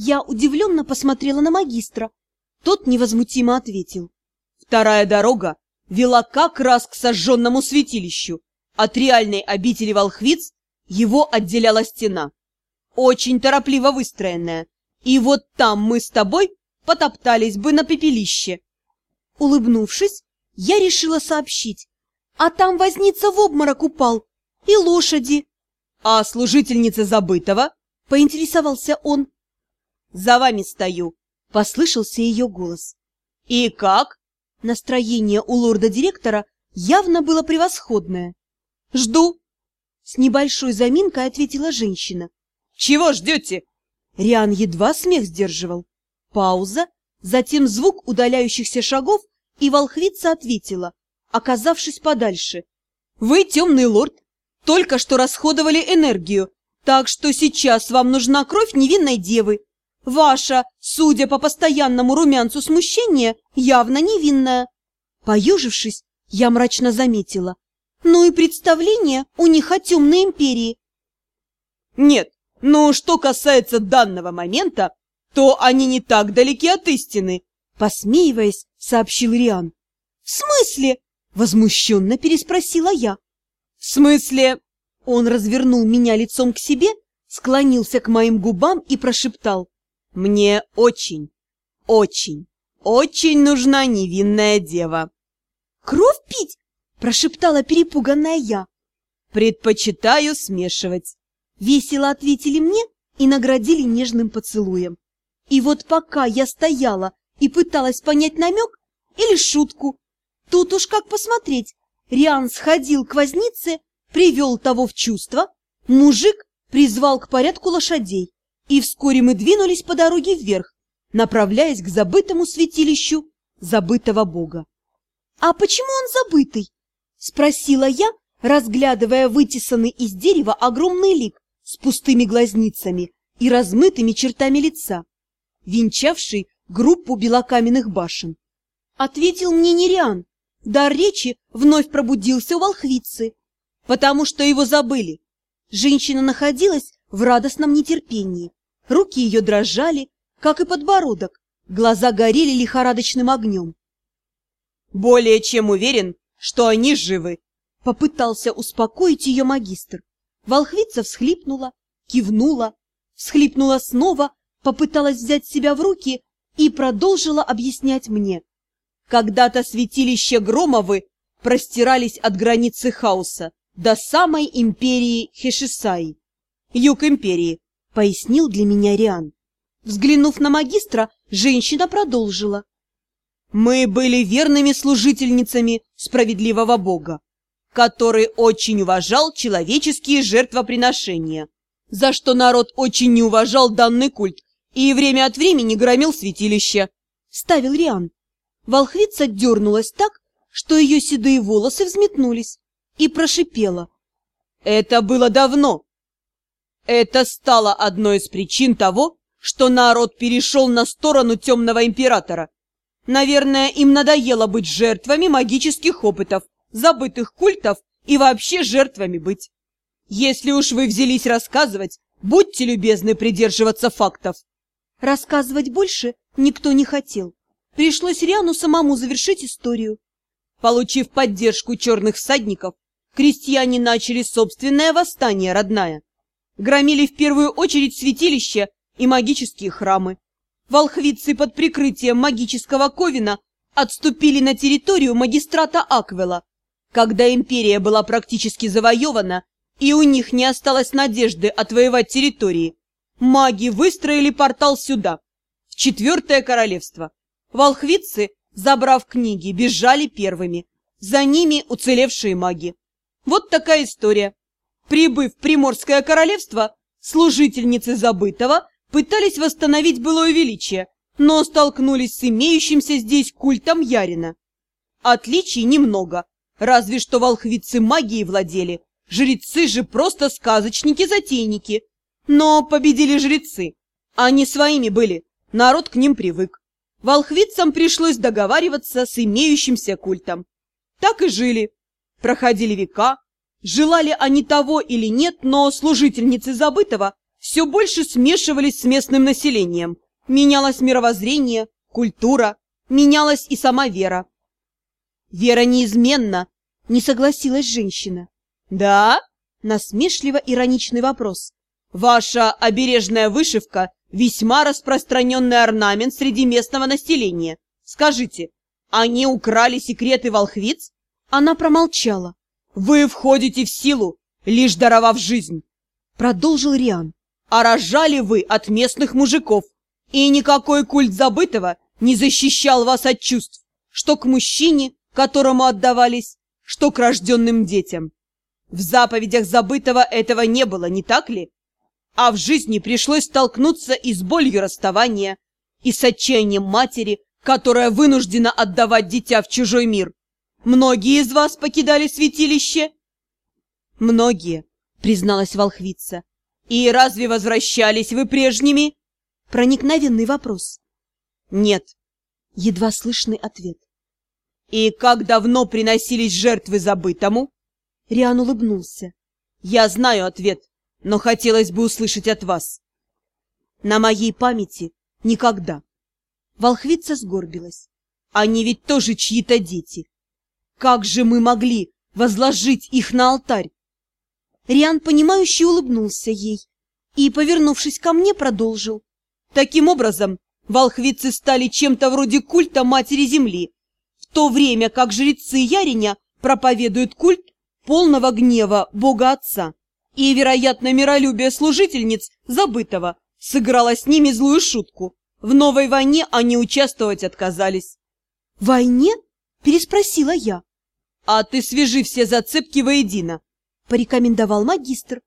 Я удивленно посмотрела на магистра. Тот невозмутимо ответил. Вторая дорога вела как раз к сожженному святилищу. От реальной обители волхвиц его отделяла стена. Очень торопливо выстроенная. И вот там мы с тобой потоптались бы на пепелище. Улыбнувшись, я решила сообщить. А там возница в обморок упал. И лошади. А служительница забытого? Поинтересовался он. За вами стою. Послышался ее голос. И как? Настроение у лорда-директора явно было превосходное. Жду. С небольшой заминкой ответила женщина. Чего ждете? Риан едва смех сдерживал. Пауза, затем звук удаляющихся шагов, и волхвица ответила, оказавшись подальше. «Вы, темный лорд, только что расходовали энергию, так что сейчас вам нужна кровь невинной девы. Ваша, судя по постоянному румянцу смущения, явно невинная». Поежившись, я мрачно заметила. «Ну и представление у них о темной империи». «Нет, но что касается данного момента, то они не так далеки от истины», посмеиваясь, сообщил Риан. «В смысле?» — возмущенно переспросила я. «В смысле?» Он развернул меня лицом к себе, склонился к моим губам и прошептал. «Мне очень, очень, очень нужна невинная дева». «Кровь пить?» — прошептала перепуганная я. «Предпочитаю смешивать». Весело ответили мне и наградили нежным поцелуем. И вот пока я стояла и пыталась понять намек или шутку, тут уж как посмотреть, Риан сходил к вознице, привел того в чувство, мужик призвал к порядку лошадей, и вскоре мы двинулись по дороге вверх, направляясь к забытому святилищу забытого бога. — А почему он забытый? — спросила я, разглядывая вытесанный из дерева огромный лик с пустыми глазницами и размытыми чертами лица, венчавший группу белокаменных башен. Ответил мне Нериан. Дар речи вновь пробудился у волхвицы. Потому что его забыли. Женщина находилась в радостном нетерпении. Руки ее дрожали, как и подбородок. Глаза горели лихорадочным огнем. «Более чем уверен, что они живы», — попытался успокоить ее магистр. Волхвица всхлипнула, кивнула, всхлипнула снова, попыталась взять себя в руки и продолжила объяснять мне. Когда-то святилища Громовы простирались от границы хаоса до самой империи Хешисай. Юг империи, пояснил для меня Риан. Взглянув на магистра, женщина продолжила. Мы были верными служительницами справедливого бога который очень уважал человеческие жертвоприношения, за что народ очень не уважал данный культ и время от времени громил святилище. Ставил Риан. Волхвица дернулась так, что ее седые волосы взметнулись, и прошипела. Это было давно. Это стало одной из причин того, что народ перешел на сторону темного императора. Наверное, им надоело быть жертвами магических опытов, забытых культов и вообще жертвами быть. Если уж вы взялись рассказывать, будьте любезны придерживаться фактов. Рассказывать больше никто не хотел. Пришлось Риану самому завершить историю. Получив поддержку черных всадников, крестьяне начали собственное восстание, родная. Громили в первую очередь святилища и магические храмы. Волхвицы под прикрытием магического ковина отступили на территорию магистрата Аквела, когда империя была практически завоевана, и у них не осталось надежды отвоевать территории, маги выстроили портал сюда, в Четвертое Королевство. Волхвицы, забрав книги, бежали первыми. За ними уцелевшие маги. Вот такая история. Прибыв в Приморское Королевство, служительницы забытого пытались восстановить былое величие, но столкнулись с имеющимся здесь культом Ярина. Отличий немного – Разве что волхвицы магией владели. Жрецы же просто сказочники-затейники. Но победили жрецы. Они своими были. Народ к ним привык. Волхвицам пришлось договариваться с имеющимся культом. Так и жили. Проходили века. Желали они того или нет, но служительницы забытого все больше смешивались с местным населением. Менялось мировоззрение, культура, менялась и сама вера. Вера неизменна, не согласилась женщина. Да? Насмешливо-ироничный вопрос. Ваша обережная вышивка – весьма распространенный орнамент среди местного населения. Скажите, они украли секреты волхвиц? Она промолчала. Вы входите в силу, лишь даровав жизнь. Продолжил Риан. А рожали вы от местных мужиков. И никакой культ забытого не защищал вас от чувств, что к мужчине, которому отдавались, что к рожденным детям. В заповедях забытого этого не было, не так ли? А в жизни пришлось столкнуться и с болью расставания, и с отчаянием матери, которая вынуждена отдавать дитя в чужой мир. Многие из вас покидали святилище? Многие, призналась волхвица. И разве возвращались вы прежними? Проникновенный вопрос. Нет. Едва слышный ответ. И как давно приносились жертвы забытому? Риан улыбнулся. Я знаю ответ, но хотелось бы услышать от вас. На моей памяти никогда. Волхвица сгорбилась. Они ведь тоже чьи-то дети. Как же мы могли возложить их на алтарь? Риан, понимающе улыбнулся ей и, повернувшись ко мне, продолжил. Таким образом, волхвицы стали чем-то вроде культа Матери Земли, в то время как жрецы Яриня проповедуют культ полного гнева Бога Отца. И, вероятно, миролюбие служительниц забытого сыграло с ними злую шутку. В новой войне они участвовать отказались. «Войне?» – переспросила я. «А ты свяжи все зацепки воедино порекомендовал магистр.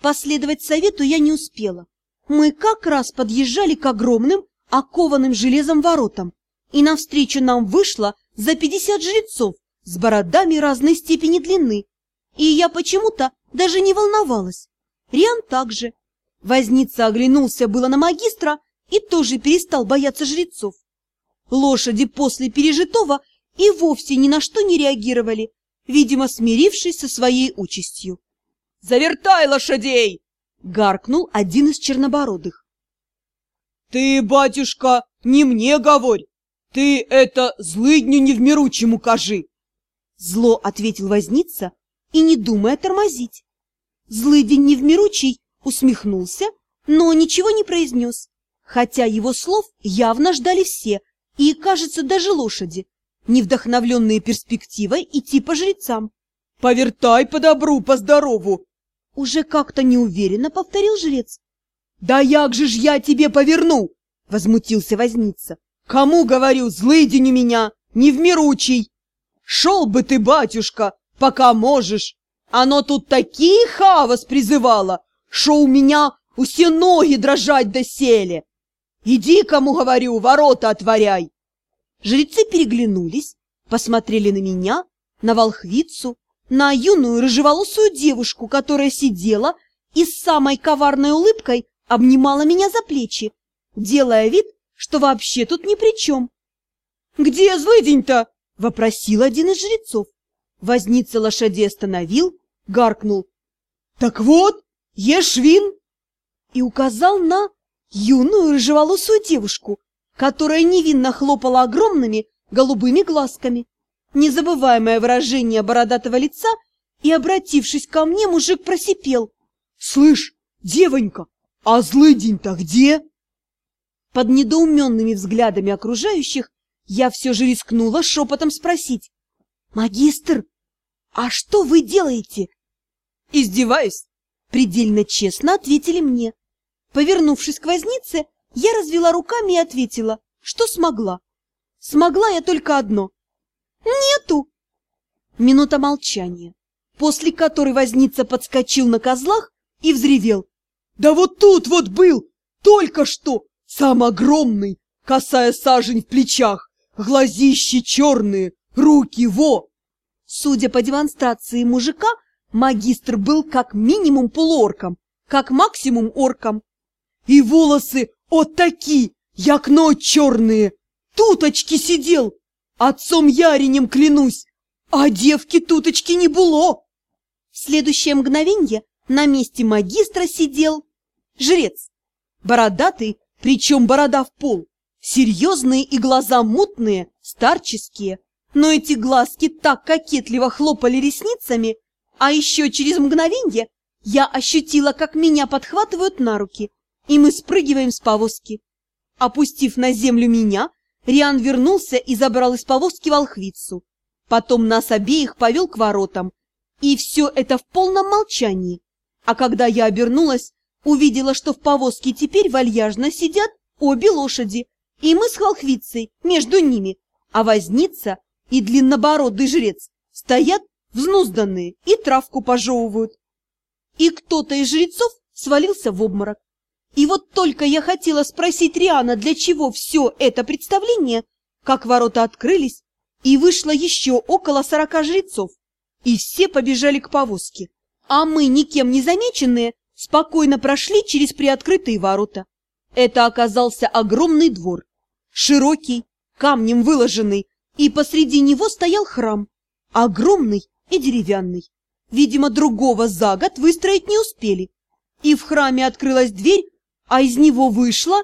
Последовать совету я не успела. Мы как раз подъезжали к огромным, окованным железом воротам, и навстречу нам вышло за пятьдесят жрецов с бородами разной степени длины. И я почему-то даже не волновалась. Риан также. Возница оглянулся было на магистра и тоже перестал бояться жрецов. Лошади после пережитого и вовсе ни на что не реагировали, видимо, смирившись со своей участью. «Завертай лошадей!» — гаркнул один из чернобородых. «Ты, батюшка, не мне говорь! Ты это злыдню невмиручему кажи!» Зло ответил возница и не думая тормозить. Злыдень невмиручий усмехнулся, но ничего не произнес, хотя его слов явно ждали все и, кажется, даже лошади не вдохновленные перспективой идти по жрецам. «Повертай по добру, по здорову!» Уже как-то неуверенно повторил жрец. «Да як же ж я тебе поверну?» — возмутился возница. «Кому, говорю, злый день у меня, не в! Шел бы ты, батюшка, пока можешь! Оно тут такие хавас призывало, шо у меня все ноги дрожать досели! Иди, кому говорю, ворота отворяй!» Жрецы переглянулись, посмотрели на меня, на волхвицу, на юную рыжеволосую девушку, которая сидела и с самой коварной улыбкой обнимала меня за плечи, делая вид, что вообще тут ни при чем. «Где злыдень-то?» — вопросил один из жрецов. Возница лошади остановил, гаркнул. «Так вот, Ешвин!» и указал на юную рыжеволосую девушку, которая невинно хлопала огромными голубыми глазками. Незабываемое выражение бородатого лица, и, обратившись ко мне, мужик просипел. — Слышь, девонька, а злыдень-то где? Под недоуменными взглядами окружающих я все же рискнула шепотом спросить. — Магистр, а что вы делаете? — Издеваюсь. Предельно честно ответили мне. Повернувшись к вознице, я развела руками и ответила, что смогла. Смогла я только одно. Нету! Минута молчания, после которой возница подскочил на козлах и взревел. Да вот тут вот был, только что, сам огромный, косая сажень в плечах, глазищи черные, руки во! Судя по демонстрации мужика, магистр был как минимум полуорком, как максимум орком. И волосы от таки, як ночь черные, туточки сидел, отцом Яринем клянусь, а девки туточки не было. В следующее мгновенье на месте магистра сидел жрец. Бородатый, причем борода в пол. Серьезные и глаза мутные, старческие. Но эти глазки так кокетливо хлопали ресницами, а еще через мгновенье я ощутила, как меня подхватывают на руки, и мы спрыгиваем с повозки. Опустив на землю меня, Риан вернулся и забрал из повозки волхвицу. Потом нас обеих повел к воротам. И все это в полном молчании. А когда я обернулась, увидела, что в повозке теперь вальяжно сидят обе лошади, и мы с волхвицей между ними, а возница и длиннобородый жрец стоят взнузданные и травку пожевывают. И кто-то из жрецов свалился в обморок. И вот только я хотела спросить Риана, для чего все это представление, как ворота открылись, и вышло еще около сорока жрецов, и все побежали к повозке, а мы, никем не замеченные, спокойно прошли через приоткрытые ворота. Это оказался огромный двор, широкий, камнем выложенный, и посреди него стоял храм, огромный и деревянный. Видимо, другого за год выстроить не успели. И в храме открылась дверь, а из него вышла